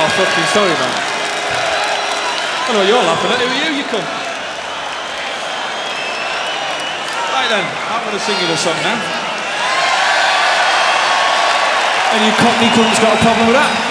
Oh, fucking sorry, man. I know you're laughing at. Who are you, you come? Right then, I'm going to sing you the song now. And you cockney cunts got a problem with that?